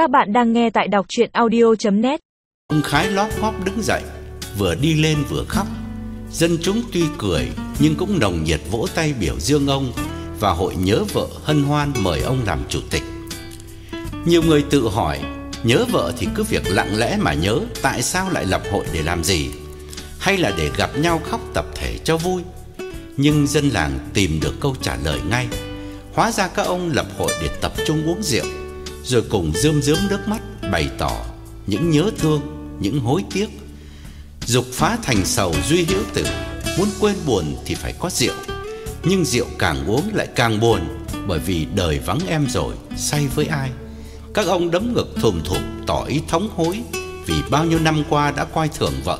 Các bạn đang nghe tại đọc chuyện audio.net Ông Khái lóp hóp đứng dậy, Vừa đi lên vừa khóc. Dân chúng tuy cười, Nhưng cũng nồng nhiệt vỗ tay biểu dương ông Và hội nhớ vợ hân hoan mời ông làm chủ tịch. Nhiều người tự hỏi, Nhớ vợ thì cứ việc lặng lẽ mà nhớ, Tại sao lại lập hội để làm gì? Hay là để gặp nhau khóc tập thể cho vui? Nhưng dân làng tìm được câu trả lời ngay. Hóa ra các ông lập hội để tập trung uống rượu. Rồi cùng rơm rớm nước mắt Bày tỏ những nhớ thương, Những hối tiếc. Dục phá thành sầu duy hữu tử, Muốn quên buồn thì phải có rượu. Nhưng rượu càng uống lại càng buồn, Bởi vì đời vắng em rồi, Say với ai? Các ông đấm ngực thùm thụp Tỏ ý thống hối, Vì bao nhiêu năm qua đã coi thường vợ.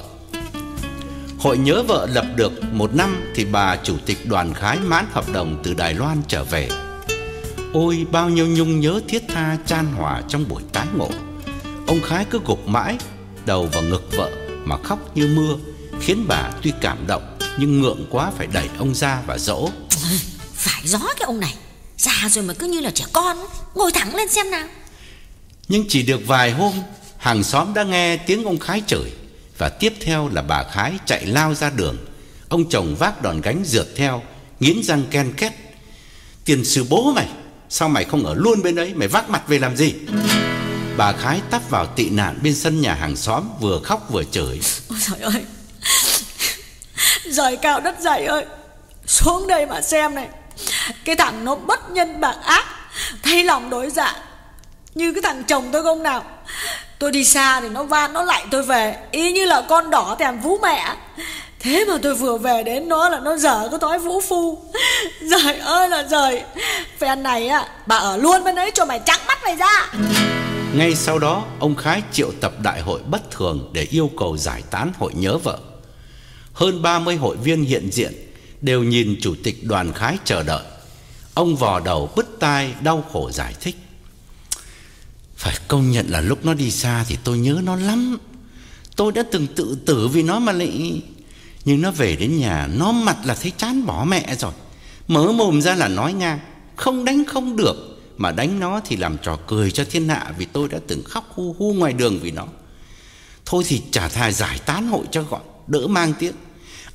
Hội nhớ vợ lập được một năm Thì bà chủ tịch đoàn khái mãn hợp đồng Từ Đài Loan trở về. Ôi bao nhiêu nhung nhớ thiết tha chan hòa trong buổi tái ngộ. Ông Khái cứ gục mãi Đầu vào ngực vợ mà khóc như mưa Khiến bà tuy cảm động Nhưng ngượng quá phải đẩy ông ra và dỗ. Phải gió cái ông này. Già rồi mà cứ như là trẻ con Ngồi thẳng lên xem nào. Nhưng chỉ được vài hôm Hàng xóm đã nghe tiếng ông Khái chửi Và tiếp theo là bà Khái chạy lao ra đường. Ông chồng vác đòn gánh rượt theo Nghiến răng ken két. Tiền sư bố mày Sao mày không ở luôn bên ấy? Mày vác mặt về làm gì? Bà Khái tắp vào tị nạn bên sân nhà hàng xóm, Vừa khóc vừa chửi. Ôi trời ơi! Rời cao đất dày ơi! Xuống đây mà xem này. Cái thằng nó bất nhân bạc ác, Thay lòng đối dạ Như cái thằng chồng tôi không nào. Tôi đi xa thì nó van nó lại tôi về. Y như là con đỏ thèm vú mẹ. Thế mà tôi vừa về đến nó là nó dở cái thói vũ phu. Trời ơi là trời Phen này á, Bà ở luôn bên ấy cho mày trắng mắt mày ra. Ngay sau đó, ông Khái triệu tập đại hội bất thường Để yêu cầu giải tán hội nhớ vợ. Hơn 30 hội viên hiện diện Đều nhìn chủ tịch đoàn Khái chờ đợi. Ông vò đầu bứt tai, đau khổ giải thích. Phải công nhận là lúc nó đi xa Thì tôi nhớ nó lắm. Tôi đã từng tự tử vì nó mà lại nhưng nó về đến nhà, Nó mặt là thấy chán bỏ mẹ rồi. Mở mồm ra là nói ngang, Không đánh không được, Mà đánh nó thì làm trò cười cho thiên hạ Vì tôi đã từng khóc hu hu ngoài đường vì nó. Thôi thì trả thà giải tán hội cho gọn, Đỡ mang tiếng.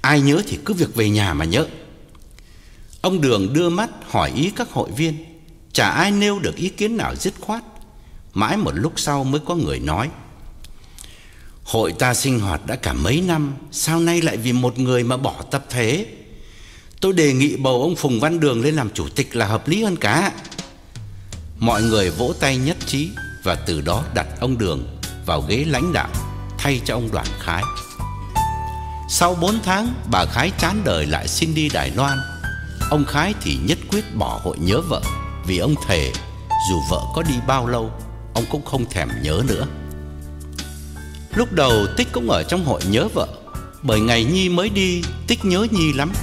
Ai nhớ thì cứ việc về nhà mà nhớ. Ông Đường đưa mắt hỏi ý các hội viên, Chả ai nêu được ý kiến nào dứt khoát. Mãi một lúc sau mới có người nói Hội ta sinh hoạt đã cả mấy năm, Sao nay lại vì một người mà bỏ tập thể Tôi đề nghị bầu ông Phùng Văn Đường lên làm chủ tịch là hợp lý hơn cả. Mọi người vỗ tay nhất trí Và từ đó đặt ông Đường vào ghế lãnh đạo, Thay cho ông Đoàn Khái. Sau 4 tháng, bà Khái chán đời lại xin đi Đài Loan. Ông Khái thì nhất quyết bỏ hội nhớ vợ, Vì ông thề dù vợ có đi bao lâu, Ông cũng không thèm nhớ nữa. Lúc đầu Tích cũng ở trong hội nhớ vợ. Bởi ngày Nhi mới đi, Tích nhớ Nhi lắm.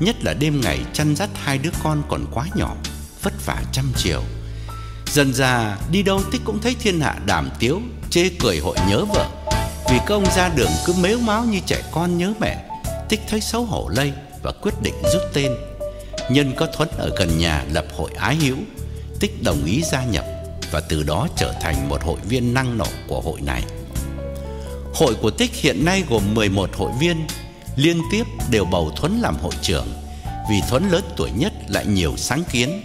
Nhất là đêm ngày chăn dắt hai đứa con còn quá nhỏ, Vất vả trăm chiều. Dần ra đi đâu Tích cũng thấy thiên hạ đàm tiếu, Chê cười hội nhớ vợ. Vì các ông ra đường cứ mếu máo như trẻ con nhớ mẹ, Tích thấy xấu hổ lây Và quyết định rút tên. Nhân có Thuấn ở gần nhà lập hội ái hữu, Tích đồng ý gia nhập Và từ đó trở thành một hội viên năng nổ của hội này. Hội của Tích hiện nay gồm 11 hội viên Liên tiếp đều bầu Thuấn làm hội trưởng Vì Thuấn lớn tuổi nhất lại nhiều sáng kiến.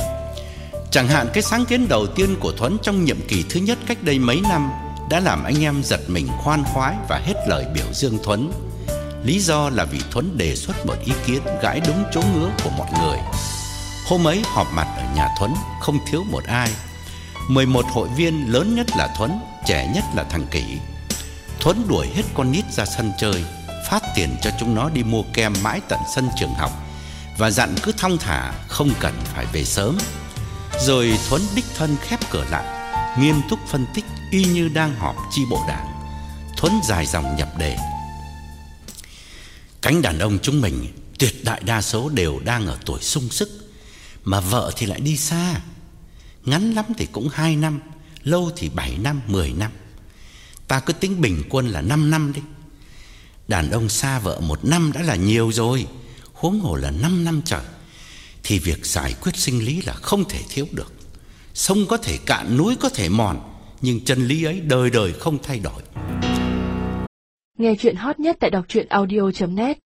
Chẳng hạn cái sáng kiến đầu tiên của Thuấn trong nhiệm kỳ thứ nhất cách đây mấy năm Đã làm anh em giật mình khoan khoái và hết lời biểu dương Thuấn. Lý do là vì Thuấn đề xuất một ý kiến gãi đúng chỗ ngứa của mọi người. Hôm ấy họp mặt ở nhà Thuấn không thiếu một ai. 11 hội viên lớn nhất là Thuấn, trẻ nhất là thằng Kỷ. Thuấn đuổi hết con nít ra sân chơi Phát tiền cho chúng nó đi mua kem mãi tận sân trường học. Và dặn cứ thong thả không cần phải về sớm. Rồi Thuấn đích thân khép cửa lại Nghiêm túc phân tích y như đang họp chi bộ đảng. Thuấn dài dòng nhập đề. Cánh đàn ông chúng mình tuyệt đại đa số đều đang ở tuổi sung sức. Mà vợ thì lại đi xa. Ngắn lắm thì cũng 2 năm Lâu thì 7 năm, 10 năm. Ta cứ tính bình quân là 5 năm đi. Đàn ông xa vợ một năm đã là nhiều rồi Huống hồ là 5 năm trời. Thì việc giải quyết sinh lý là không thể thiếu được. Sông có thể cạn, núi có thể mòn nhưng chân lý ấy đời đời không thay đổi. Nghe chuyện hot nhất tại đọc truyện audio.net